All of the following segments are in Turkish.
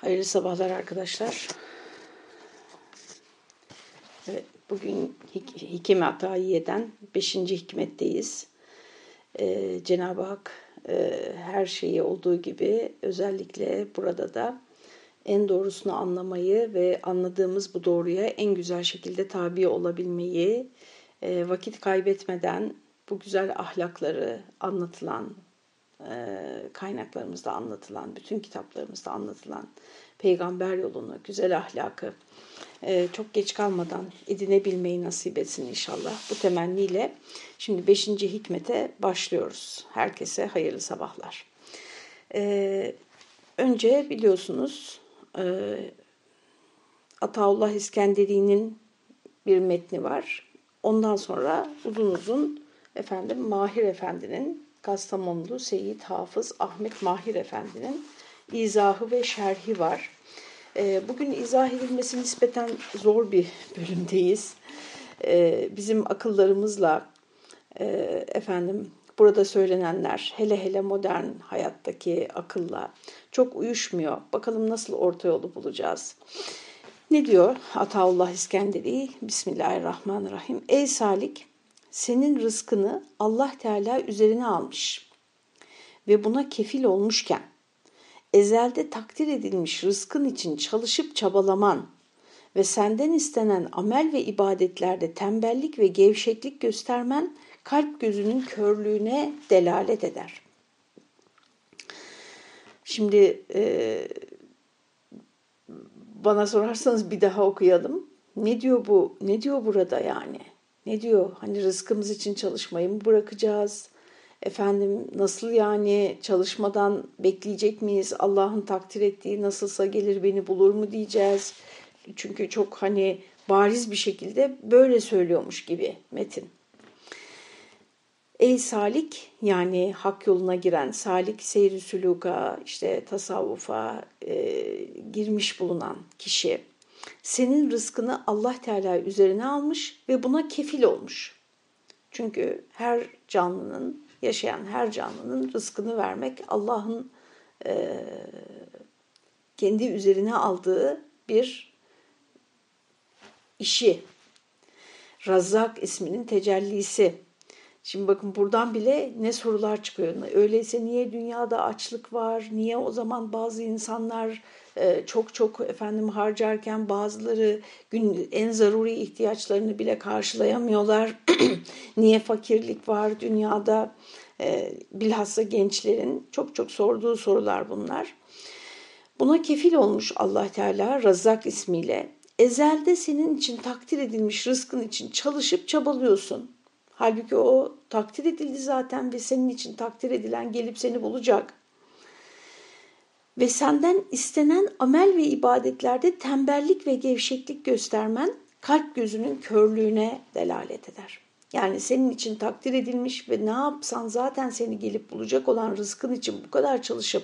Hayırlı sabahlar arkadaşlar. Evet, bugün Hik Hikem Atayiye'den 5. hikmetteyiz. Ee, Cenab-ı Hak e, her şeyi olduğu gibi özellikle burada da en doğrusunu anlamayı ve anladığımız bu doğruya en güzel şekilde tabi olabilmeyi, e, vakit kaybetmeden bu güzel ahlakları anlatılan, kaynaklarımızda anlatılan, bütün kitaplarımızda anlatılan peygamber yolunu, güzel ahlakı çok geç kalmadan edinebilmeyi nasip etsin inşallah. Bu temenniyle şimdi 5. hikmete başlıyoruz. Herkese hayırlı sabahlar. Önce biliyorsunuz Ataullah İskenderi'nin bir metni var. Ondan sonra uzun uzun efendim Mahir Efendi'nin Kastamonlu Seyyid Hafız Ahmet Mahir Efendi'nin izahı ve şerhi var. Ee, bugün izah edilmesi nispeten zor bir bölümdeyiz. Ee, bizim akıllarımızla e, efendim burada söylenenler hele hele modern hayattaki akılla çok uyuşmuyor. Bakalım nasıl orta yolu bulacağız. Ne diyor Ataullah İskenderi? Bismillahirrahmanirrahim. Ey Salik senin rızkını Allah Teala üzerine almış ve buna kefil olmuşken ezelde takdir edilmiş rızkın için çalışıp çabalaman ve senden istenen amel ve ibadetlerde tembellik ve gevşeklik göstermen kalp gözünün körlüğüne delalet eder. Şimdi e, bana sorarsanız bir daha okuyalım. Ne diyor bu? Ne diyor burada yani? Ne diyor? Hani rızkımız için çalışmayı mı bırakacağız? Efendim nasıl yani çalışmadan bekleyecek miyiz? Allah'ın takdir ettiği nasılsa gelir beni bulur mu diyeceğiz? Çünkü çok hani bariz bir şekilde böyle söylüyormuş gibi metin. Ey salik yani hak yoluna giren salik seyri süluka işte tasavvufa e, girmiş bulunan kişi senin rızkını Allah Teala üzerine almış ve buna kefil olmuş. Çünkü her canlının, yaşayan her canlının rızkını vermek Allah'ın e, kendi üzerine aldığı bir işi. Razzak isminin tecellisi. Şimdi bakın buradan bile ne sorular çıkıyor. Öyleyse niye dünyada açlık var? Niye o zaman bazı insanlar e, çok çok efendim harcarken bazıları gün en zaruri ihtiyaçlarını bile karşılayamıyorlar. Niye fakirlik var dünyada? E, bilhassa gençlerin çok çok sorduğu sorular bunlar. Buna kefil olmuş Allah Teala Razzak ismiyle. Ezelde senin için takdir edilmiş rızkın için çalışıp çabalıyorsun. Halbuki o takdir edildi zaten ve senin için takdir edilen gelip seni bulacak ve senden istenen amel ve ibadetlerde tembellik ve gevşeklik göstermen kalp gözünün körlüğüne delalet eder. Yani senin için takdir edilmiş ve ne yapsan zaten seni gelip bulacak olan rızkın için bu kadar çalışıp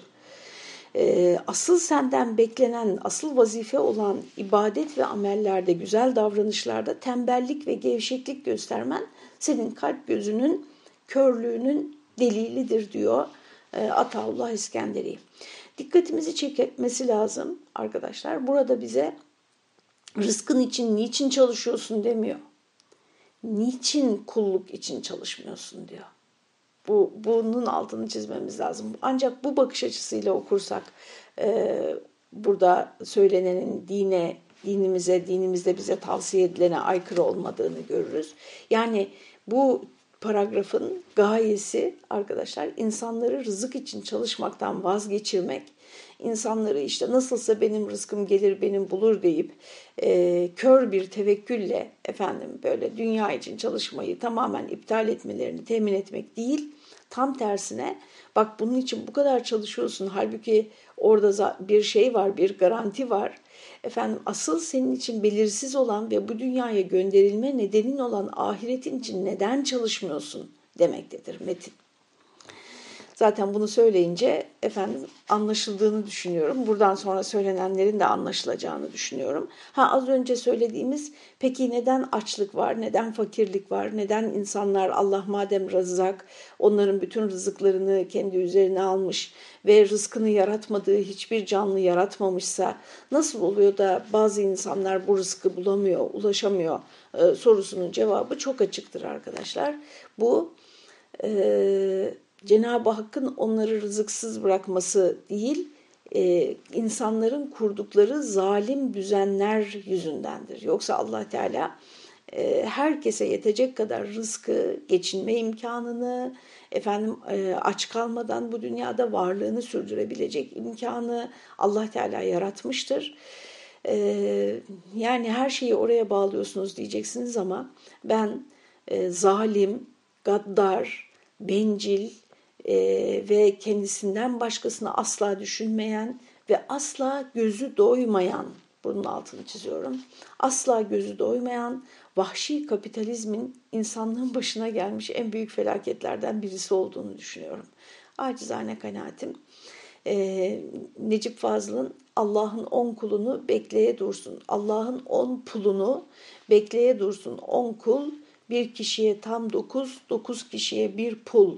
e, asıl senden beklenen, asıl vazife olan ibadet ve amellerde, güzel davranışlarda tembellik ve gevşeklik göstermen senin kalp gözünün körlüğünün delilidir diyor e, Ataullah İskenderi. Dikkatimizi çekmesi lazım arkadaşlar. Burada bize rızkın için niçin çalışıyorsun demiyor. Niçin kulluk için çalışmıyorsun diyor. Bu, bunun altını çizmemiz lazım. Ancak bu bakış açısıyla okursak e, burada söylenenin dine, dinimize, dinimizde bize tavsiye edilene aykırı olmadığını görürüz. Yani bu paragrafın gayesi arkadaşlar insanları rızık için çalışmaktan vazgeçirmek, insanları işte nasılsa benim rızkım gelir benim bulur deyip e, kör bir tevekkülle efendim böyle dünya için çalışmayı tamamen iptal etmelerini temin etmek değil, tam tersine bak bunun için bu kadar çalışıyorsun. Halbuki orada bir şey var bir garanti var Efendim asıl senin için belirsiz olan ve bu dünyaya gönderilme nedenin olan ahiretin için neden çalışmıyorsun demektedir metin. Zaten bunu söyleyince efendim anlaşıldığını düşünüyorum. Buradan sonra söylenenlerin de anlaşılacağını düşünüyorum. Ha az önce söylediğimiz peki neden açlık var, neden fakirlik var, neden insanlar Allah madem rızak onların bütün rızıklarını kendi üzerine almış ve rızkını yaratmadığı hiçbir canlı yaratmamışsa nasıl oluyor da bazı insanlar bu rızkı bulamıyor, ulaşamıyor e, sorusunun cevabı çok açıktır arkadaşlar. Bu e, Cenab-ı Hakk'ın onları rızıksız bırakması değil, e, insanların kurdukları zalim düzenler yüzündendir. Yoksa allah Teala e, herkese yetecek kadar rızkı, geçinme imkanını, efendim e, aç kalmadan bu dünyada varlığını sürdürebilecek imkanı allah Teala yaratmıştır. E, yani her şeyi oraya bağlıyorsunuz diyeceksiniz ama ben e, zalim, gaddar, bencil, e, ve kendisinden başkasını asla düşünmeyen ve asla gözü doymayan, bunun altını çiziyorum, asla gözü doymayan vahşi kapitalizmin insanlığın başına gelmiş en büyük felaketlerden birisi olduğunu düşünüyorum. Acizane kanaatim. Ee, Necip Fazıl'ın Allah'ın on kulunu bekleye dursun. Allah'ın on pulunu bekleye dursun. On kul bir kişiye tam dokuz, dokuz kişiye bir pul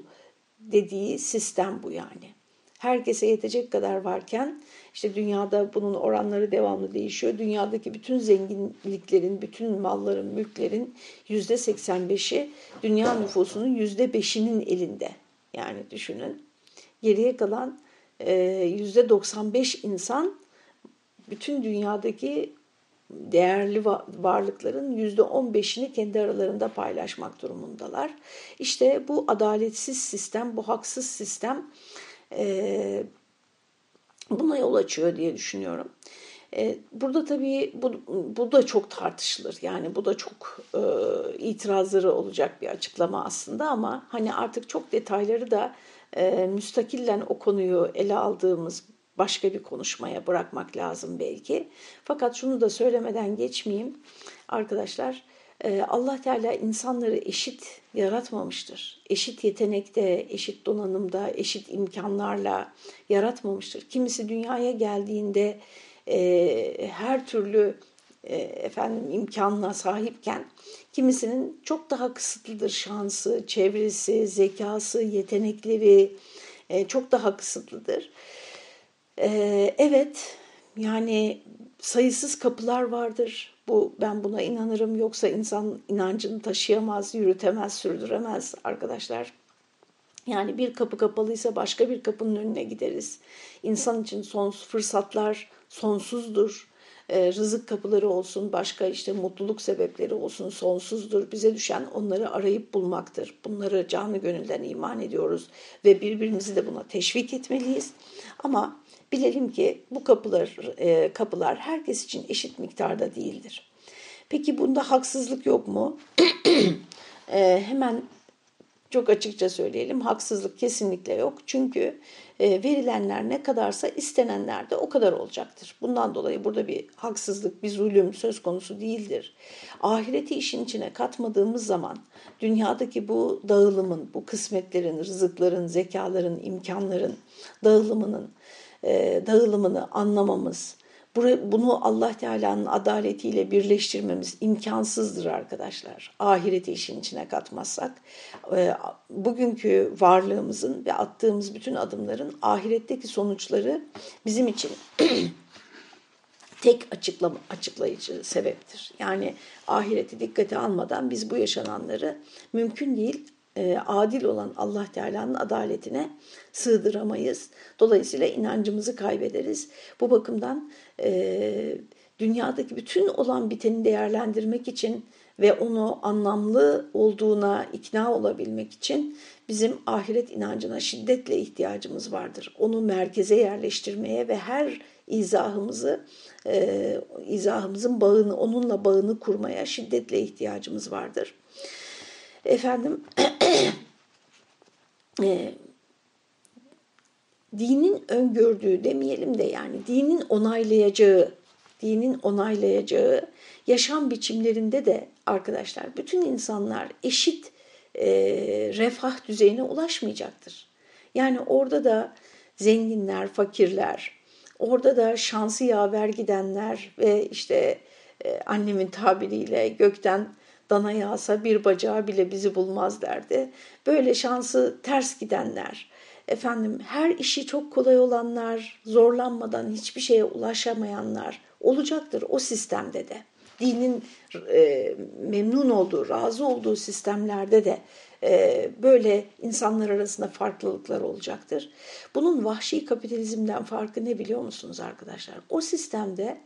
dediği sistem bu yani. Herkese yetecek kadar varken işte dünyada bunun oranları devamlı değişiyor. Dünyadaki bütün zenginliklerin, bütün malların, mülklerin yüzde 85'i dünya nüfusunun yüzde 5'inin elinde. Yani düşünün. Geriye kalan yüzde 95 insan bütün dünyadaki değerli varlıkların yüzde on beşini kendi aralarında paylaşmak durumundalar. İşte bu adaletsiz sistem, bu haksız sistem buna yol açıyor diye düşünüyorum. Burada tabii bu, bu da çok tartışılır. Yani bu da çok e, itirazları olacak bir açıklama aslında ama hani artık çok detayları da e, müstakillen o konuyu ele aldığımız başka bir konuşmaya bırakmak lazım belki. Fakat şunu da söylemeden geçmeyeyim. Arkadaşlar e, Allah Teala insanları eşit yaratmamıştır. Eşit yetenekte, eşit donanımda, eşit imkanlarla yaratmamıştır. Kimisi dünyaya geldiğinde e, her türlü e, efendim imkanına sahipken kimisinin çok daha kısıtlıdır şansı, çevresi, zekası, yetenekleri çok daha kısıtlıdır. Ee, evet yani sayısız kapılar vardır. Bu ben buna inanırım. Yoksa insan inancını taşıyamaz, yürütemez, sürdüremez arkadaşlar. Yani bir kapı kapalıysa başka bir kapının önüne gideriz. İnsan için sonsuz fırsatlar sonsuzdur. E, rızık kapıları olsun, başka işte mutluluk sebepleri olsun sonsuzdur. Bize düşen onları arayıp bulmaktır. Bunları canı gönülden iman ediyoruz ve birbirimizi de buna teşvik etmeliyiz. Ama bilelim ki bu kapılar, e, kapılar herkes için eşit miktarda değildir. Peki bunda haksızlık yok mu? e, hemen çok açıkça söyleyelim haksızlık kesinlikle yok. Çünkü e, verilenler ne kadarsa istenenler de o kadar olacaktır. Bundan dolayı burada bir haksızlık, bir zulüm söz konusu değildir. Ahireti işin içine katmadığımız zaman dünyadaki bu dağılımın, bu kısmetlerin, rızıkların, zekaların, imkanların dağılımının e, dağılımını anlamamız, bunu Allah Teala'nın adaletiyle birleştirmemiz imkansızdır arkadaşlar. Ahireti işin içine katmazsak. E, bugünkü varlığımızın ve attığımız bütün adımların ahiretteki sonuçları bizim için tek açıklama, açıklayıcı sebeptir. Yani ahireti dikkate almadan biz bu yaşananları mümkün değil e, adil olan Allah Teala'nın adaletine sığdıramayız. Dolayısıyla inancımızı kaybederiz. Bu bakımdan e, dünyadaki bütün olan biteni değerlendirmek için ve onu anlamlı olduğuna ikna olabilmek için bizim ahiret inancına şiddetle ihtiyacımız vardır. Onu merkeze yerleştirmeye ve her izahımızı, e, izahımızın bağını, onunla bağını kurmaya şiddetle ihtiyacımız vardır efendim e, dinin öngördüğü demeyelim de yani dinin onaylayacağı, dinin onaylayacağı yaşam biçimlerinde de arkadaşlar bütün insanlar eşit e, refah düzeyine ulaşmayacaktır. Yani orada da zenginler, fakirler, orada da şansı yaver gidenler ve işte e, annemin tabiriyle gökten dana yağsa bir bacağı bile bizi bulmaz derdi. Böyle şansı ters gidenler, efendim her işi çok kolay olanlar, zorlanmadan hiçbir şeye ulaşamayanlar olacaktır o sistemde de. Dinin e, memnun olduğu, razı olduğu sistemlerde de e, böyle insanlar arasında farklılıklar olacaktır. Bunun vahşi kapitalizmden farkı ne biliyor musunuz arkadaşlar? O sistemde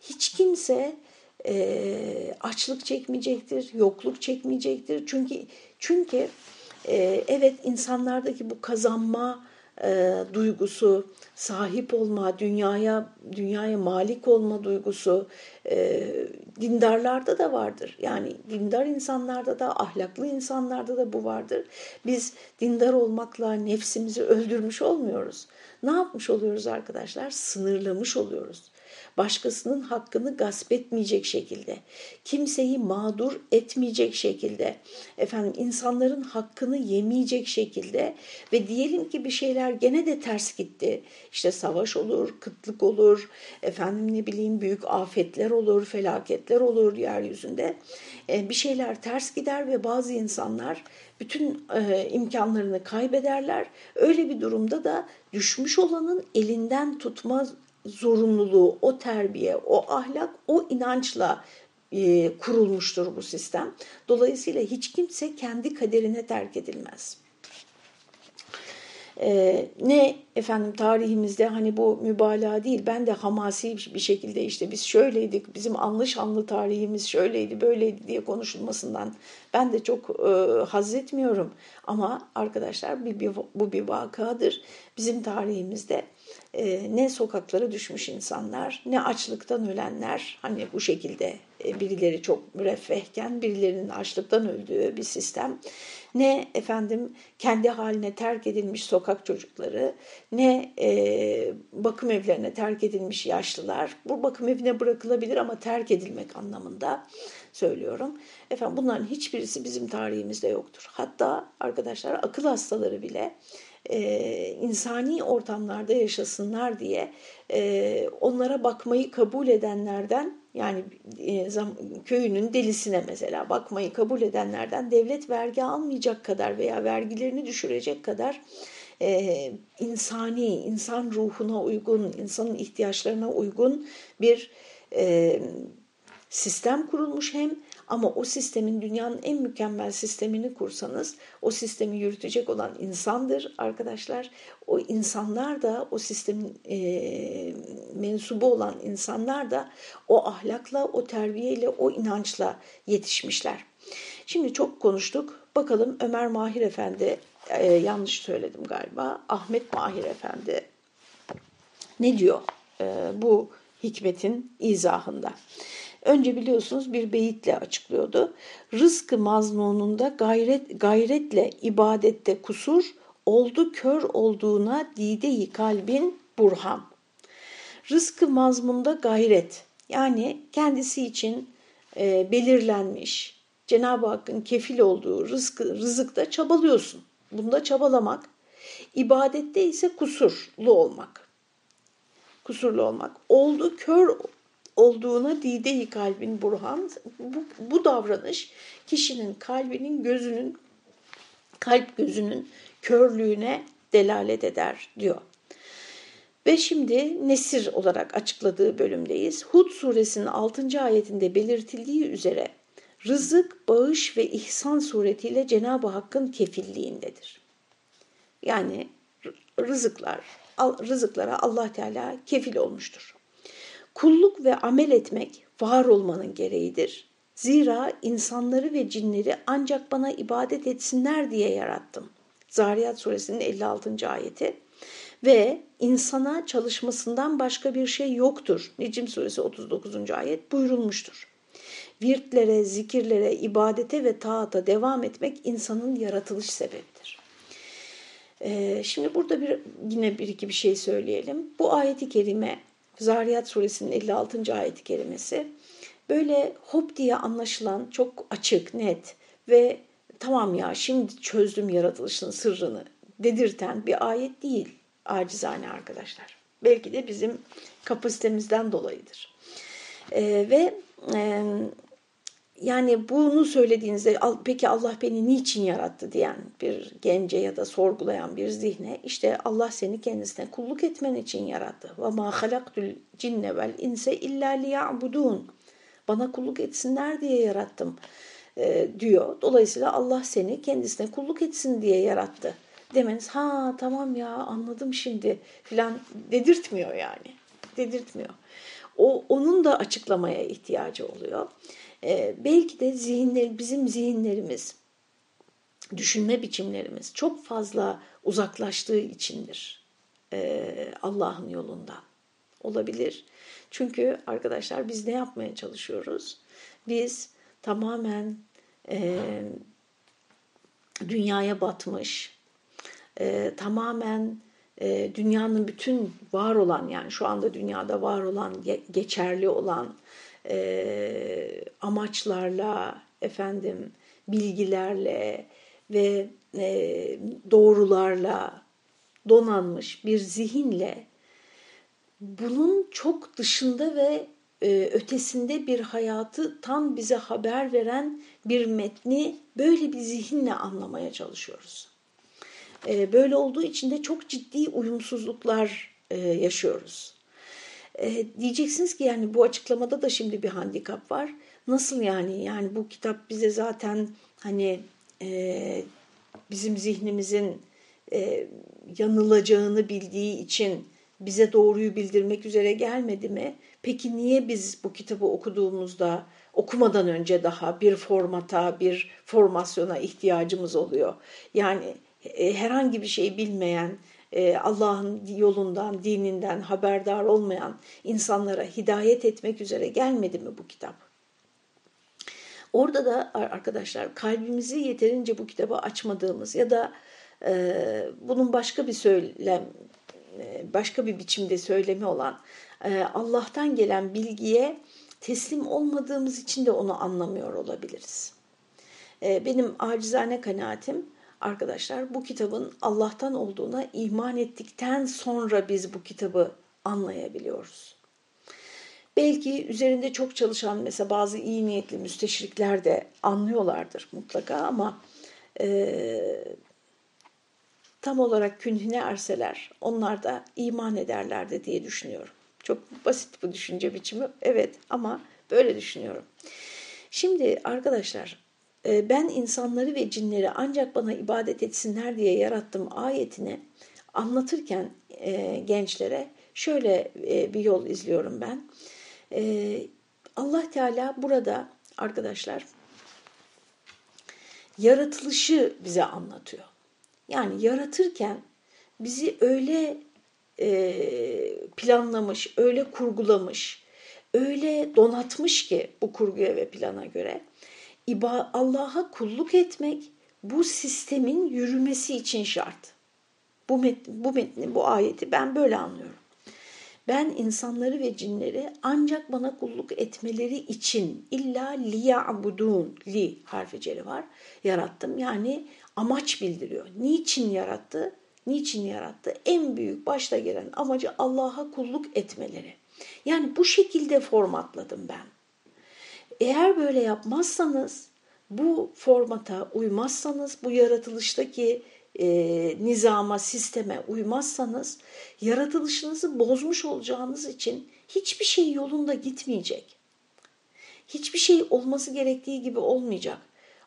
hiç kimse e, açlık çekmeyecektir, yokluk çekmeyecektir. Çünkü çünkü e, evet insanlardaki bu kazanma e, duygusu, sahip olma, dünyaya dünyaya malik olma duygusu e, dindarlarda da vardır. Yani dindar insanlarda da, ahlaklı insanlarda da bu vardır. Biz dindar olmakla nefsimizi öldürmüş olmuyoruz. Ne yapmış oluyoruz arkadaşlar? Sınırlamış oluyoruz başkasının hakkını gasp etmeyecek şekilde, kimseyi mağdur etmeyecek şekilde, efendim insanların hakkını yemeyecek şekilde ve diyelim ki bir şeyler gene de ters gitti. İşte savaş olur, kıtlık olur, efendim ne bileyim büyük afetler olur, felaketler olur yeryüzünde. E, bir şeyler ters gider ve bazı insanlar bütün e, imkanlarını kaybederler. Öyle bir durumda da düşmüş olanın elinden tutma zorunluluğu, o terbiye, o ahlak, o inançla e, kurulmuştur bu sistem. Dolayısıyla hiç kimse kendi kaderine terk edilmez. Ee, ne efendim tarihimizde hani bu mübalağa değil ben de hamasi bir şekilde işte biz şöyleydik bizim anlı şanlı tarihimiz şöyleydi böyleydi diye konuşulmasından ben de çok e, haz etmiyorum ama arkadaşlar bir, bir, bu bir vakadır bizim tarihimizde e, ne sokaklara düşmüş insanlar, ne açlıktan ölenler, hani bu şekilde e, birileri çok müreffehken birilerinin açlıktan öldüğü bir sistem, ne efendim kendi haline terk edilmiş sokak çocukları, ne e, bakım evlerine terk edilmiş yaşlılar, bu bakım evine bırakılabilir ama terk edilmek anlamında söylüyorum. Efendim bunların hiçbirisi bizim tarihimizde yoktur. Hatta arkadaşlar akıl hastaları bile e, insani ortamlarda yaşasınlar diye e, onlara bakmayı kabul edenlerden yani e, köyünün delisine mesela bakmayı kabul edenlerden devlet vergi almayacak kadar veya vergilerini düşürecek kadar e, insani, insan ruhuna uygun, insanın ihtiyaçlarına uygun bir e, sistem kurulmuş hem ama o sistemin dünyanın en mükemmel sistemini kursanız o sistemi yürütecek olan insandır arkadaşlar. O insanlar da o sistemin e, mensubu olan insanlar da o ahlakla, o terbiyeyle, o inançla yetişmişler. Şimdi çok konuştuk. Bakalım Ömer Mahir Efendi, e, yanlış söyledim galiba, Ahmet Mahir Efendi ne diyor e, bu hikmetin izahında? Önce biliyorsunuz bir beyitle açıklıyordu. Rızkı maznununda gayret, gayretle ibadette kusur, oldu kör olduğuna dide-i kalbin burhan. Rızkı mazmunda gayret yani kendisi için e, belirlenmiş Cenab-ı Hakk'ın kefil olduğu rızkı, rızıkta çabalıyorsun. Bunda çabalamak. İbadette ise kusurlu olmak. Kusurlu olmak. Oldu kör olduğuna dide kalbin burhan. Bu, bu davranış kişinin kalbinin gözünün kalp gözünün körlüğüne delalet eder diyor. Ve şimdi Nesir olarak açıkladığı bölümdeyiz. Hud suresinin 6. ayetinde belirtildiği üzere rızık, bağış ve ihsan suretiyle Cenab-ı Hakk'ın kefilliğindedir. Yani rızıklar, rızıklara Allah Teala kefil olmuştur. Kulluk ve amel etmek var olmanın gereğidir. Zira insanları ve cinleri ancak bana ibadet etsinler diye yarattım. Zariyat suresinin 56. ayeti. Ve insana çalışmasından başka bir şey yoktur. Necim suresi 39. ayet buyurulmuştur. Virtlere, zikirlere, ibadete ve taata devam etmek insanın yaratılış sebebidir. Ee, şimdi burada bir yine bir iki bir şey söyleyelim. Bu ayeti kerime Zariyat suresinin 56. ayet-i kerimesi böyle hop diye anlaşılan çok açık, net ve tamam ya şimdi çözdüm yaratılışın sırrını dedirten bir ayet değil acizane arkadaşlar. Belki de bizim kapasitemizden dolayıdır. E, ve e, yani bunu söylediğinizde peki Allah beni niçin yarattı diyen bir gence ya da sorgulayan bir zihne işte Allah seni kendisine kulluk etmen için yarattı. Ve ma halaktul cinne vel inse illa liya'budun. Bana kulluk etsinler diye yarattım e, diyor. Dolayısıyla Allah seni kendisine kulluk etsin diye yarattı. Demeniz ha tamam ya anladım şimdi filan dedirtmiyor yani. Dedirtmiyor. O onun da açıklamaya ihtiyacı oluyor. E, belki de zihinler, bizim zihinlerimiz, düşünme biçimlerimiz çok fazla uzaklaştığı içindir e, Allah'ın yolundan. Olabilir. Çünkü arkadaşlar biz ne yapmaya çalışıyoruz? Biz tamamen e, dünyaya batmış, e, tamamen e, dünyanın bütün var olan yani şu anda dünyada var olan, geçerli olan e, amaçlarla, efendim bilgilerle ve e, doğrularla donanmış bir zihinle bunun çok dışında ve e, ötesinde bir hayatı tam bize haber veren bir metni böyle bir zihinle anlamaya çalışıyoruz. E, böyle olduğu için de çok ciddi uyumsuzluklar e, yaşıyoruz. E, diyeceksiniz ki yani bu açıklamada da şimdi bir handikap var. Nasıl yani? Yani bu kitap bize zaten hani e, bizim zihnimizin e, yanılacağını bildiği için bize doğruyu bildirmek üzere gelmedi mi? Peki niye biz bu kitabı okuduğumuzda okumadan önce daha bir formata, bir formasyona ihtiyacımız oluyor? Yani e, herhangi bir şey bilmeyen, e, Allah'ın yolundan, dininden haberdar olmayan insanlara hidayet etmek üzere gelmedi mi bu kitap? Orada da arkadaşlar kalbimizi yeterince bu kitabı açmadığımız ya da e, bunun başka bir söylem, e, başka bir biçimde söylemi olan e, Allah'tan gelen bilgiye teslim olmadığımız için de onu anlamıyor olabiliriz. E, benim acizane kanaatim arkadaşlar bu kitabın Allah'tan olduğuna iman ettikten sonra biz bu kitabı anlayabiliyoruz. Belki üzerinde çok çalışan mesela bazı iyi niyetli müsteşrikler de anlıyorlardır mutlaka ama e, tam olarak künhine erseler onlar da iman ederlerdi diye düşünüyorum. Çok basit bu düşünce biçimi evet ama böyle düşünüyorum. Şimdi arkadaşlar ben insanları ve cinleri ancak bana ibadet etsinler diye yarattım ayetini anlatırken e, gençlere şöyle e, bir yol izliyorum ben. E, Allah Teala burada arkadaşlar yaratılışı bize anlatıyor. Yani yaratırken bizi öyle planlamış, öyle kurgulamış, öyle donatmış ki bu kurguya ve plana göre Allah'a kulluk etmek bu sistemin yürümesi için şart. Bu metni, bu metni, bu ayeti ben böyle anlıyorum. Ben insanları ve cinleri ancak bana kulluk etmeleri için illa liya'budun li harfi ceri var yarattım. Yani amaç bildiriyor. Niçin yarattı? Niçin yarattı? En büyük başta gelen amacı Allah'a kulluk etmeleri. Yani bu şekilde formatladım ben. Eğer böyle yapmazsanız, bu formata uymazsanız, bu yaratılıştaki e, nizama, sisteme uymazsanız yaratılışınızı bozmuş olacağınız için hiçbir şey yolunda gitmeyecek. Hiçbir şey olması gerektiği gibi olmayacak.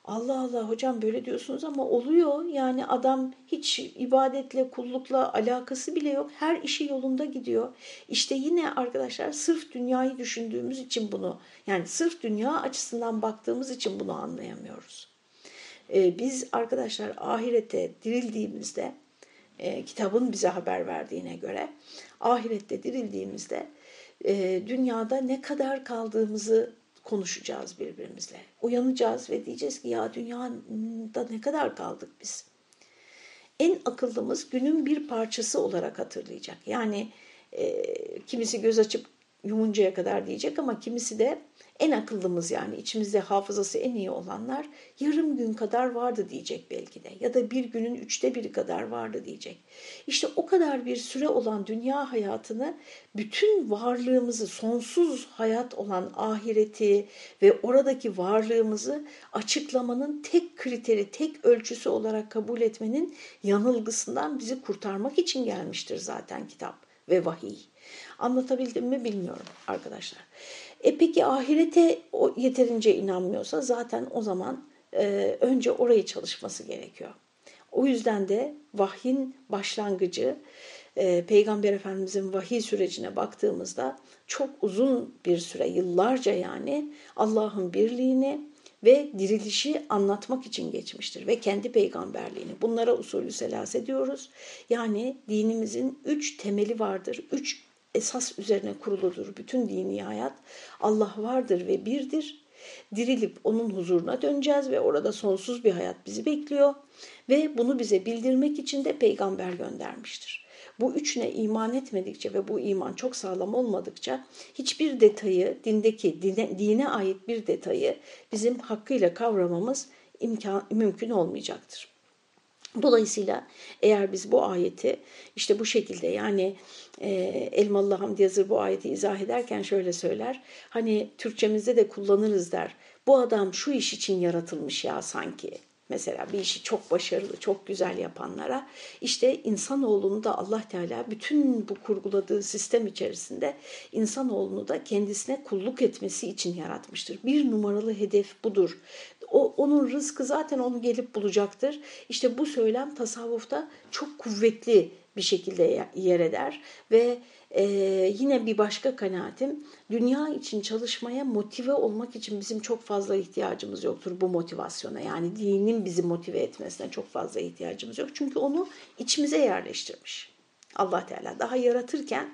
Allah Allah hocam böyle diyorsunuz ama oluyor. Yani adam hiç ibadetle, kullukla alakası bile yok. Her işi yolunda gidiyor. İşte yine arkadaşlar sırf dünyayı düşündüğümüz için bunu, yani sırf dünya açısından baktığımız için bunu anlayamıyoruz. Ee, biz arkadaşlar ahirete dirildiğimizde, e, kitabın bize haber verdiğine göre, ahirette dirildiğimizde e, dünyada ne kadar kaldığımızı konuşacağız birbirimizle. Uyanacağız ve diyeceğiz ki ya dünyada ne kadar kaldık biz? En akıllımız günün bir parçası olarak hatırlayacak. Yani e, kimisi göz açıp yumuncaya kadar diyecek ama kimisi de en akıllımız yani içimizde hafızası en iyi olanlar yarım gün kadar vardı diyecek belki de ya da bir günün üçte biri kadar vardı diyecek. İşte o kadar bir süre olan dünya hayatını bütün varlığımızı sonsuz hayat olan ahireti ve oradaki varlığımızı açıklamanın tek kriteri, tek ölçüsü olarak kabul etmenin yanılgısından bizi kurtarmak için gelmiştir zaten kitap ve vahiy. Anlatabildim mi bilmiyorum arkadaşlar. E peki ahirete yeterince inanmıyorsa zaten o zaman e, önce orayı çalışması gerekiyor. O yüzden de vahyin başlangıcı e, Peygamber Efendimizin vahiy sürecine baktığımızda çok uzun bir süre, yıllarca yani Allah'ın birliğini ve dirilişi anlatmak için geçmiştir ve kendi peygamberliğini. Bunlara usulü selas ediyoruz. Yani dinimizin üç temeli vardır, üç esas üzerine kuruludur bütün dini hayat. Allah vardır ve birdir. Dirilip onun huzuruna döneceğiz ve orada sonsuz bir hayat bizi bekliyor. Ve bunu bize bildirmek için de peygamber göndermiştir. Bu üçüne iman etmedikçe ve bu iman çok sağlam olmadıkça hiçbir detayı, dindeki dine, dine ait bir detayı bizim hakkıyla kavramamız imkan, mümkün olmayacaktır. Dolayısıyla eğer biz bu ayeti işte bu şekilde yani e, Elmalı Hamdi Yazır bu ayeti izah ederken şöyle söyler. Hani Türkçemizde de kullanırız der. Bu adam şu iş için yaratılmış ya sanki. Mesela bir işi çok başarılı, çok güzel yapanlara işte insanoğlunu da Allah Teala bütün bu kurguladığı sistem içerisinde insanoğlunu da kendisine kulluk etmesi için yaratmıştır. Bir numaralı hedef budur. O, onun rızkı zaten onu gelip bulacaktır. İşte bu söylem tasavvufta çok kuvvetli bir şekilde yer eder ve e, yine bir başka kanaatim dünya için çalışmaya motive olmak için bizim çok fazla ihtiyacımız yoktur bu motivasyona. Yani dinin bizi motive etmesine çok fazla ihtiyacımız yok. Çünkü onu içimize yerleştirmiş. Allah Teala daha yaratırken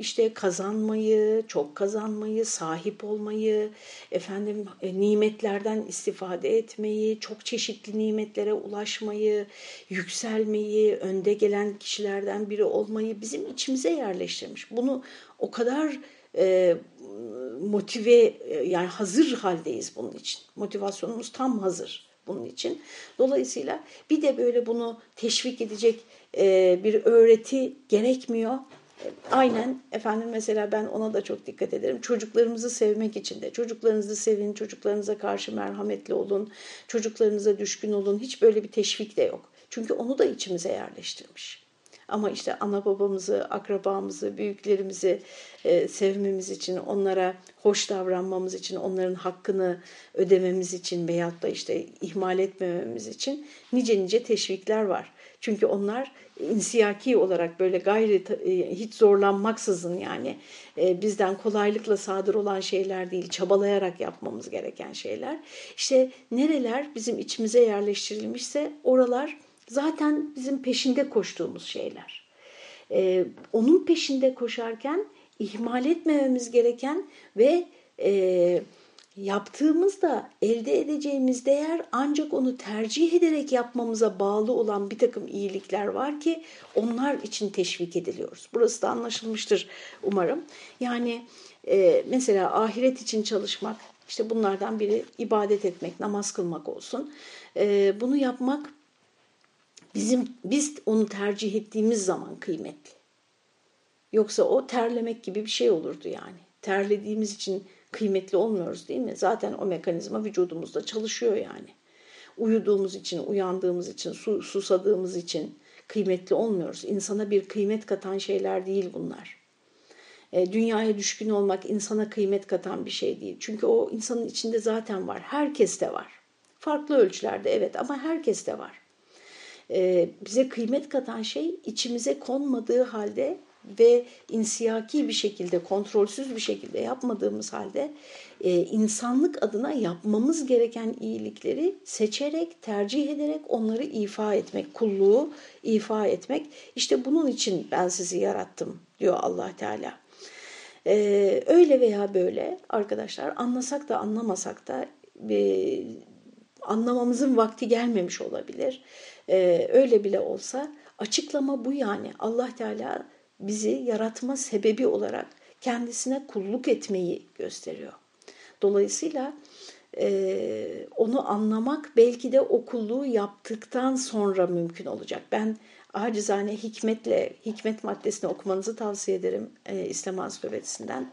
işte kazanmayı, çok kazanmayı, sahip olmayı, efendim e, nimetlerden istifade etmeyi, çok çeşitli nimetlere ulaşmayı, yükselmeyi, önde gelen kişilerden biri olmayı bizim içimize yerleştirmiş. Bunu o kadar e, motive e, yani hazır haldeyiz bunun için. Motivasyonumuz tam hazır bunun için. Dolayısıyla bir de böyle bunu teşvik edecek e, bir öğreti gerekmiyor. Aynen efendim mesela ben ona da çok dikkat ederim. Çocuklarımızı sevmek için de çocuklarınızı sevin, çocuklarınıza karşı merhametli olun, çocuklarınıza düşkün olun. Hiç böyle bir teşvik de yok. Çünkü onu da içimize yerleştirmiş. Ama işte ana babamızı, akrabamızı, büyüklerimizi e, sevmemiz için, onlara hoş davranmamız için, onların hakkını ödememiz için veyahut da işte ihmal etmememiz için nice nice teşvikler var. Çünkü onlar insiyaki olarak böyle gayri e, hiç zorlanmaksızın yani e, bizden kolaylıkla sadır olan şeyler değil, çabalayarak yapmamız gereken şeyler. İşte nereler bizim içimize yerleştirilmişse oralar zaten bizim peşinde koştuğumuz şeyler. E, onun peşinde koşarken ihmal etmememiz gereken ve yaptığımızda elde edeceğimiz değer ancak onu tercih ederek yapmamıza bağlı olan bir takım iyilikler var ki onlar için teşvik ediliyoruz. Burası da anlaşılmıştır umarım. Yani e, mesela ahiret için çalışmak, işte bunlardan biri ibadet etmek, namaz kılmak olsun. E, bunu yapmak bizim biz onu tercih ettiğimiz zaman kıymetli. Yoksa o terlemek gibi bir şey olurdu yani. Terlediğimiz için kıymetli olmuyoruz değil mi? Zaten o mekanizma vücudumuzda çalışıyor yani. Uyuduğumuz için, uyandığımız için, su, susadığımız için kıymetli olmuyoruz. İnsana bir kıymet katan şeyler değil bunlar. E, dünyaya düşkün olmak insana kıymet katan bir şey değil. Çünkü o insanın içinde zaten var. Herkeste var. Farklı ölçülerde evet ama herkeste var. E, bize kıymet katan şey içimize konmadığı halde ve insiyaki bir şekilde, kontrolsüz bir şekilde yapmadığımız halde e, insanlık adına yapmamız gereken iyilikleri seçerek, tercih ederek onları ifa etmek, kulluğu ifa etmek. İşte bunun için ben sizi yarattım diyor allah Teala. Ee, öyle veya böyle arkadaşlar anlasak da anlamasak da e, anlamamızın vakti gelmemiş olabilir. Ee, öyle bile olsa açıklama bu yani. Allah Teala bizi yaratma sebebi olarak kendisine kulluk etmeyi gösteriyor. Dolayısıyla e, onu anlamak belki de o kulluğu yaptıktan sonra mümkün olacak. Ben acizane hikmetle, hikmet maddesini okumanızı tavsiye ederim e, İslam Ansiklopedisinden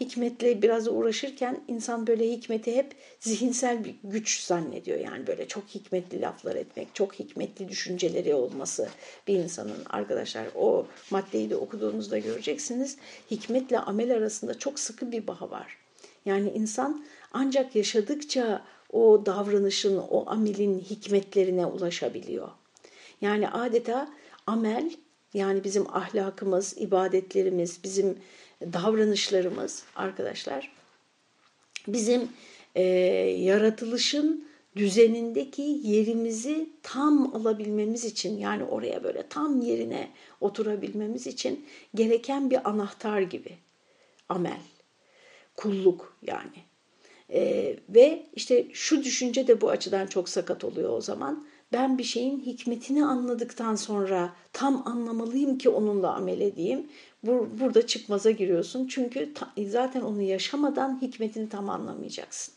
hikmetle biraz uğraşırken insan böyle hikmeti hep zihinsel bir güç zannediyor. Yani böyle çok hikmetli laflar etmek, çok hikmetli düşünceleri olması bir insanın arkadaşlar o maddeyi de okuduğunuzda göreceksiniz. Hikmetle amel arasında çok sıkı bir bağ var. Yani insan ancak yaşadıkça o davranışın, o amelin hikmetlerine ulaşabiliyor. Yani adeta amel yani bizim ahlakımız, ibadetlerimiz, bizim davranışlarımız arkadaşlar bizim e, yaratılışın düzenindeki yerimizi tam alabilmemiz için yani oraya böyle tam yerine oturabilmemiz için gereken bir anahtar gibi amel, kulluk yani. E, ve işte şu düşünce de bu açıdan çok sakat oluyor o zaman ben bir şeyin hikmetini anladıktan sonra tam anlamalıyım ki onunla amel edeyim. Burada çıkmaza giriyorsun çünkü zaten onu yaşamadan hikmetini tam anlamayacaksın.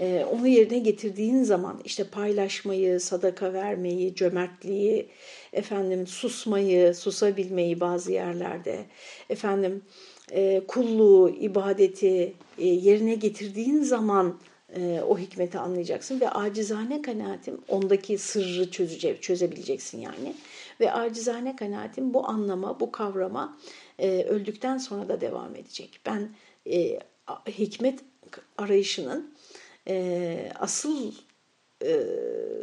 Ee, onu yerine getirdiğin zaman işte paylaşmayı, sadaka vermeyi, cömertliği, efendim susmayı, susabilmeyi bazı yerlerde, efendim e, kulluğu, ibadeti e, yerine getirdiğin zaman e, o hikmeti anlayacaksın ve acizane kanaatim ondaki sırrı çözece, çözebileceksin yani. Ve acizane kanaatim bu anlama, bu kavrama e, öldükten sonra da devam edecek. Ben e, hikmet arayışının e, asıl e,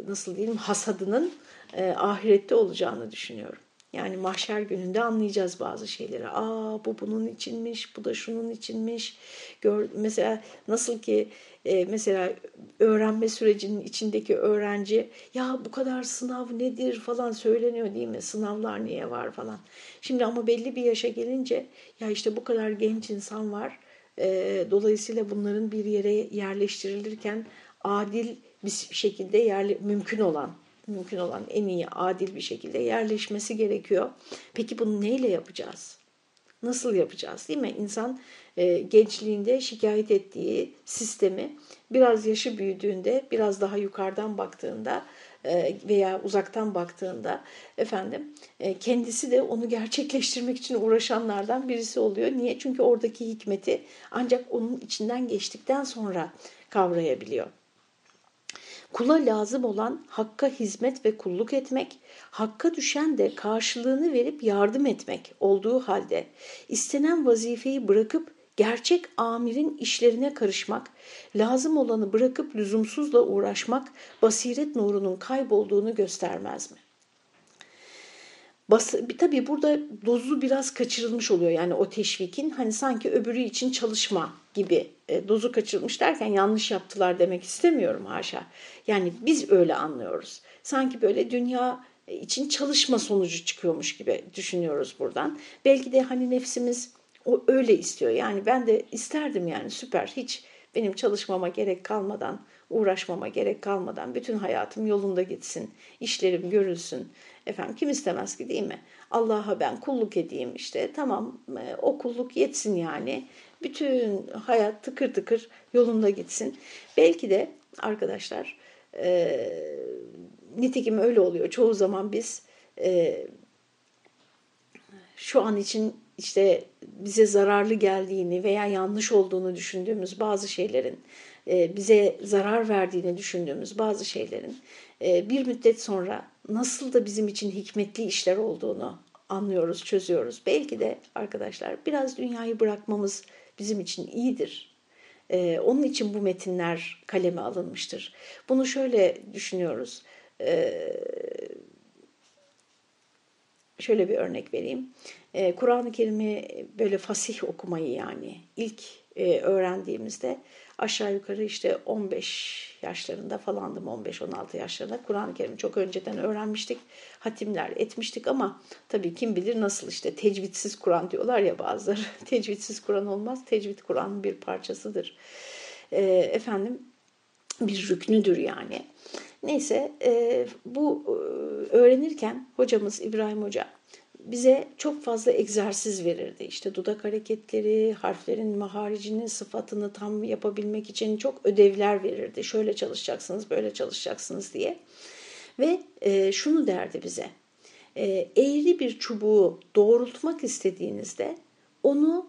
nasıl diyeyim hasadının e, ahirette olacağını düşünüyorum. Yani mahşer gününde anlayacağız bazı şeyleri. Aa bu bunun içinmiş, bu da şunun içinmiş. Gör, mesela nasıl ki e, mesela öğrenme sürecinin içindeki öğrenci ya bu kadar sınav nedir falan söyleniyor değil mi? Sınavlar niye var falan. Şimdi ama belli bir yaşa gelince ya işte bu kadar genç insan var. E, dolayısıyla bunların bir yere yerleştirilirken adil bir şekilde yerli, mümkün olan mümkün olan en iyi adil bir şekilde yerleşmesi gerekiyor. Peki bunu neyle yapacağız? Nasıl yapacağız değil mi? İnsan e, gençliğinde şikayet ettiği sistemi biraz yaşı büyüdüğünde, biraz daha yukarıdan baktığında e, veya uzaktan baktığında efendim e, kendisi de onu gerçekleştirmek için uğraşanlardan birisi oluyor. Niye? Çünkü oradaki hikmeti ancak onun içinden geçtikten sonra kavrayabiliyor. Kula lazım olan hakka hizmet ve kulluk etmek, hakka düşen de karşılığını verip yardım etmek olduğu halde istenen vazifeyi bırakıp gerçek amirin işlerine karışmak, lazım olanı bırakıp lüzumsuzla uğraşmak basiret nurunun kaybolduğunu göstermez mi? Bas, tabii burada dozu biraz kaçırılmış oluyor yani o teşvikin hani sanki öbürü için çalışma gibi e, dozu kaçırılmış derken yanlış yaptılar demek istemiyorum haşa. Yani biz öyle anlıyoruz. Sanki böyle dünya için çalışma sonucu çıkıyormuş gibi düşünüyoruz buradan. Belki de hani nefsimiz o öyle istiyor. Yani ben de isterdim yani süper hiç benim çalışmama gerek kalmadan, uğraşmama gerek kalmadan bütün hayatım yolunda gitsin, işlerim görülsün. Efendim kim istemez ki değil mi? Allah'a ben kulluk edeyim işte tamam e, o kulluk yetsin yani. Bütün hayat tıkır tıkır yolunda gitsin. Belki de arkadaşlar e, nitekim öyle oluyor. Çoğu zaman biz e, şu an için işte bize zararlı geldiğini veya yanlış olduğunu düşündüğümüz bazı şeylerin bize zarar verdiğini düşündüğümüz bazı şeylerin e, bir müddet sonra nasıl da bizim için hikmetli işler olduğunu anlıyoruz, çözüyoruz. Belki de arkadaşlar biraz dünyayı bırakmamız bizim için iyidir. Ee, onun için bu metinler kaleme alınmıştır. Bunu şöyle düşünüyoruz. Şöyle bir örnek vereyim. Kur'an-ı Kerim'i böyle fasih okumayı yani ilk e, öğrendiğimizde aşağı yukarı işte 15 yaşlarında falandım 15-16 yaşlarında Kur'an-ı Kerim'i çok önceden öğrenmiştik. Hatimler etmiştik ama tabii kim bilir nasıl işte tecvitsiz Kur'an diyorlar ya bazıları. tecvitsiz Kur'an olmaz. Tecvid Kur'an'ın bir parçasıdır. E, efendim bir rüknüdür yani. Neyse e, bu e, öğrenirken hocamız İbrahim Hoca bize çok fazla egzersiz verirdi. İşte dudak hareketleri, harflerin maharicinin sıfatını tam yapabilmek için çok ödevler verirdi. Şöyle çalışacaksınız, böyle çalışacaksınız diye. Ve e, şunu derdi bize. E, eğri bir çubuğu doğrultmak istediğinizde onu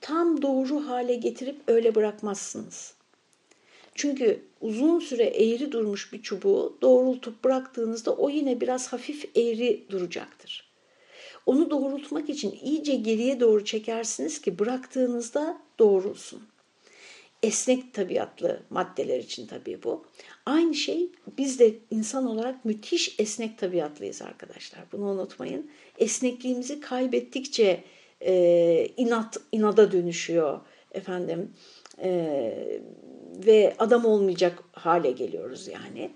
tam doğru hale getirip öyle bırakmazsınız. Çünkü uzun süre eğri durmuş bir çubuğu doğrultup bıraktığınızda o yine biraz hafif eğri duracaktır. Onu doğrultmak için iyice geriye doğru çekersiniz ki bıraktığınızda doğrulsun. Esnek tabiatlı maddeler için tabii bu. Aynı şey biz de insan olarak müthiş esnek tabiatlıyız arkadaşlar. Bunu unutmayın. Esnekliğimizi kaybettikçe e, inat inada dönüşüyor efendim e, ve adam olmayacak hale geliyoruz yani.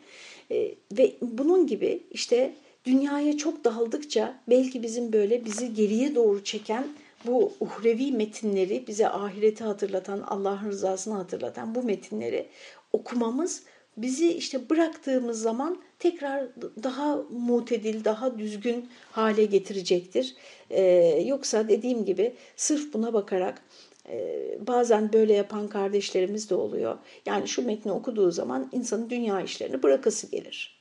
E, ve bunun gibi işte dünyaya çok daldıkça belki bizim böyle bizi geriye doğru çeken bu uhrevi metinleri bize ahireti hatırlatan, Allah'ın rızasını hatırlatan bu metinleri okumamız bizi işte bıraktığımız zaman tekrar daha mutedil, daha düzgün hale getirecektir. Ee, yoksa dediğim gibi sırf buna bakarak e, bazen böyle yapan kardeşlerimiz de oluyor. Yani şu metni okuduğu zaman insanın dünya işlerini bırakası gelir.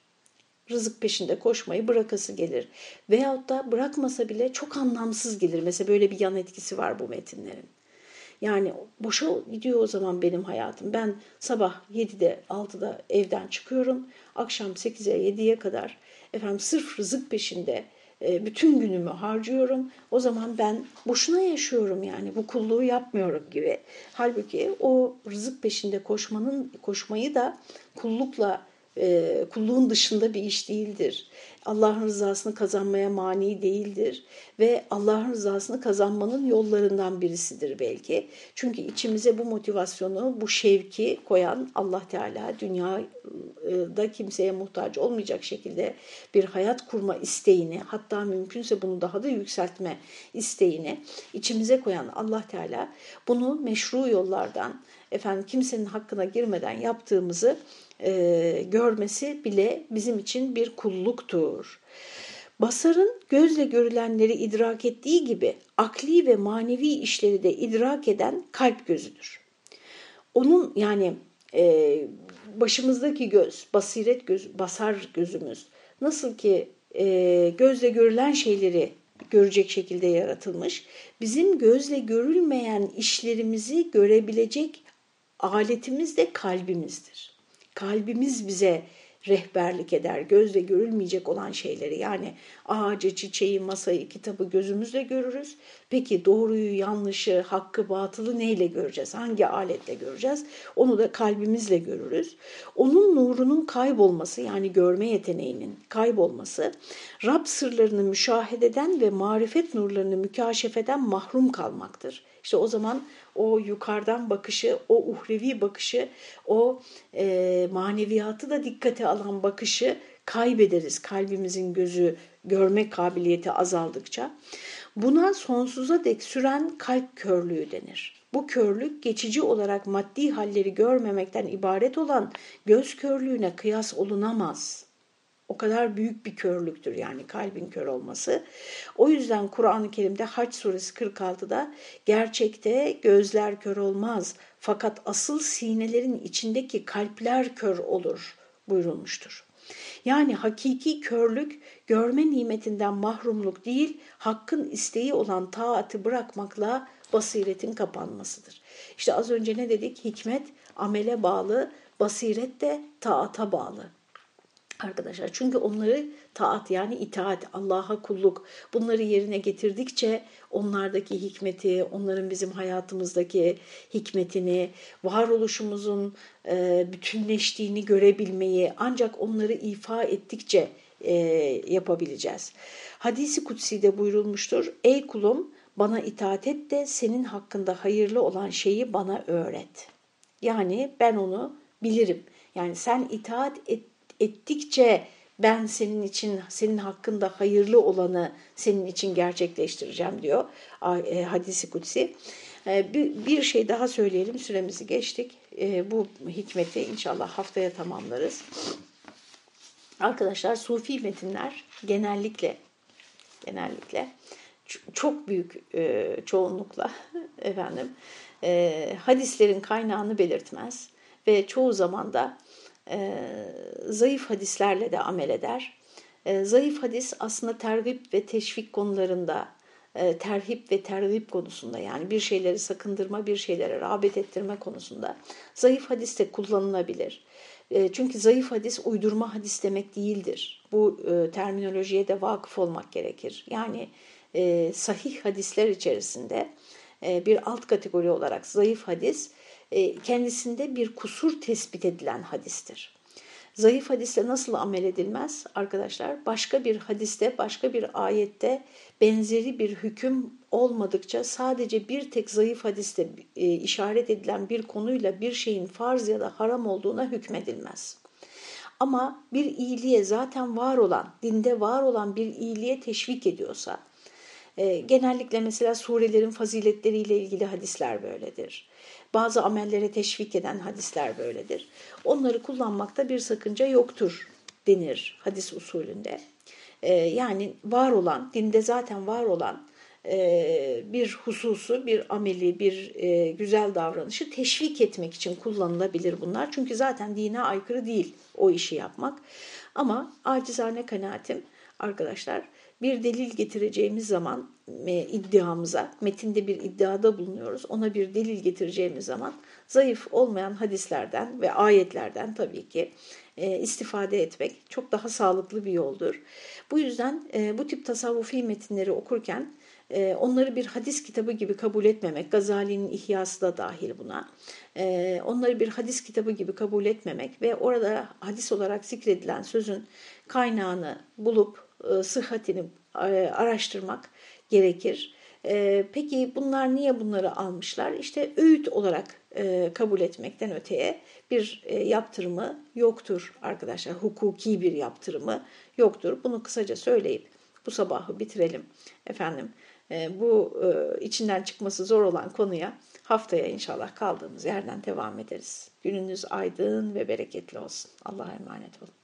Rızık peşinde koşmayı bırakası gelir. Veyahut da bırakmasa bile çok anlamsız gelir. Mesela böyle bir yan etkisi var bu metinlerin. Yani boşa gidiyor o zaman benim hayatım. Ben sabah 7'de 6'da evden çıkıyorum. Akşam 8'e 7'ye kadar efendim sırf rızık peşinde e, bütün günümü harcıyorum. O zaman ben boşuna yaşıyorum yani bu kulluğu yapmıyorum gibi. Halbuki o rızık peşinde koşmanın koşmayı da kullukla e, kulluğun dışında bir iş değildir. Allah'ın rızasını kazanmaya mani değildir ve Allah'ın rızasını kazanmanın yollarından birisidir belki. Çünkü içimize bu motivasyonu, bu şevki koyan Allah Teala dünyada kimseye muhtaç olmayacak şekilde bir hayat kurma isteğini, hatta mümkünse bunu daha da yükseltme isteğini içimize koyan Allah Teala bunu meşru yollardan efendim kimsenin hakkına girmeden yaptığımızı e, görmesi bile bizim için bir kulluktur. Basarın gözle görülenleri idrak ettiği gibi akli ve manevi işleri de idrak eden kalp gözüdür. Onun yani e, başımızdaki göz, basiret göz, basar gözümüz nasıl ki e, gözle görülen şeyleri görecek şekilde yaratılmış, bizim gözle görülmeyen işlerimizi görebilecek aletimiz de kalbimizdir. Kalbimiz bize rehberlik eder. Gözle görülmeyecek olan şeyleri yani ağacı, çiçeği, masayı, kitabı gözümüzle görürüz. Peki doğruyu, yanlışı, hakkı, batılı neyle göreceğiz? Hangi aletle göreceğiz? Onu da kalbimizle görürüz. Onun nurunun kaybolması yani görme yeteneğinin kaybolması Rab sırlarını müşahededen ve marifet nurlarını mükaşefeden mahrum kalmaktır. İşte o zaman o yukarıdan bakışı, o uhrevi bakışı, o e, maneviyatı da dikkate alan bakışı kaybederiz. Kalbimizin gözü görme kabiliyeti azaldıkça. Buna sonsuza dek süren kalp körlüğü denir. Bu körlük geçici olarak maddi halleri görmemekten ibaret olan göz körlüğüne kıyas olunamaz. O kadar büyük bir körlüktür yani kalbin kör olması. O yüzden Kur'an-ı Kerim'de Haç suresi 46'da gerçekte gözler kör olmaz fakat asıl sinelerin içindeki kalpler kör olur buyurulmuştur. Yani hakiki körlük görme nimetinden mahrumluk değil, hakkın isteği olan taati bırakmakla basiretin kapanmasıdır. İşte az önce ne dedik? Hikmet amele bağlı, basiret de taata bağlı arkadaşlar. Çünkü onları taat yani itaat, Allah'a kulluk bunları yerine getirdikçe onlardaki hikmeti, onların bizim hayatımızdaki hikmetini, varoluşumuzun bütünleştiğini görebilmeyi ancak onları ifa ettikçe e, yapabileceğiz. Hadisi kutsi'de buyurulmuştur. Ey kulum bana itaat et de senin hakkında hayırlı olan şeyi bana öğret. Yani ben onu bilirim. Yani sen itaat et ettikçe ben senin için, senin hakkında hayırlı olanı senin için gerçekleştireceğim diyor e, hadisi kutsi. E, bir şey daha söyleyelim, süremizi geçtik. E, bu hikmeti inşallah haftaya tamamlarız. Arkadaşlar sufi metinler genellikle genellikle çok büyük e, çoğunlukla efendim e, hadislerin kaynağını belirtmez ve çoğu zaman da e, zayıf hadislerle de amel eder. E, zayıf hadis aslında tergip ve teşvik konularında e, terhip ve terhip konusunda yani bir şeyleri sakındırma, bir şeylere rağbet ettirme konusunda zayıf hadis de kullanılabilir. E, çünkü zayıf hadis uydurma hadis demek değildir. Bu e, terminolojiye de vakıf olmak gerekir. Yani sahih hadisler içerisinde bir alt kategori olarak zayıf hadis kendisinde bir kusur tespit edilen hadistir. Zayıf hadiste nasıl amel edilmez arkadaşlar? Başka bir hadiste, başka bir ayette benzeri bir hüküm olmadıkça sadece bir tek zayıf hadiste e, işaret edilen bir konuyla bir şeyin farz ya da haram olduğuna hükmedilmez. Ama bir iyiliğe zaten var olan, dinde var olan bir iyiliğe teşvik ediyorsa, e, genellikle mesela surelerin faziletleriyle ilgili hadisler böyledir bazı amellere teşvik eden hadisler böyledir. Onları kullanmakta bir sakınca yoktur denir hadis usulünde. Ee, yani var olan, dinde zaten var olan e, bir hususu, bir ameli, bir e, güzel davranışı teşvik etmek için kullanılabilir bunlar. Çünkü zaten dine aykırı değil o işi yapmak. Ama acizane kanaatim arkadaşlar bir delil getireceğimiz zaman e, iddiamıza, metinde bir iddiada bulunuyoruz. Ona bir delil getireceğimiz zaman zayıf olmayan hadislerden ve ayetlerden tabii ki e, istifade etmek çok daha sağlıklı bir yoldur. Bu yüzden e, bu tip tasavvufi metinleri okurken e, onları bir hadis kitabı gibi kabul etmemek, Gazali'nin İhyası da dahil buna, e, onları bir hadis kitabı gibi kabul etmemek ve orada hadis olarak zikredilen sözün kaynağını bulup sıhhatini e, araştırmak gerekir. E, peki bunlar niye bunları almışlar? İşte öğüt olarak kabul etmekten öteye bir yaptırımı yoktur arkadaşlar. Hukuki bir yaptırımı yoktur. Bunu kısaca söyleyip bu sabahı bitirelim. Efendim bu içinden çıkması zor olan konuya haftaya inşallah kaldığımız yerden devam ederiz. Gününüz aydın ve bereketli olsun. Allah'a emanet olun.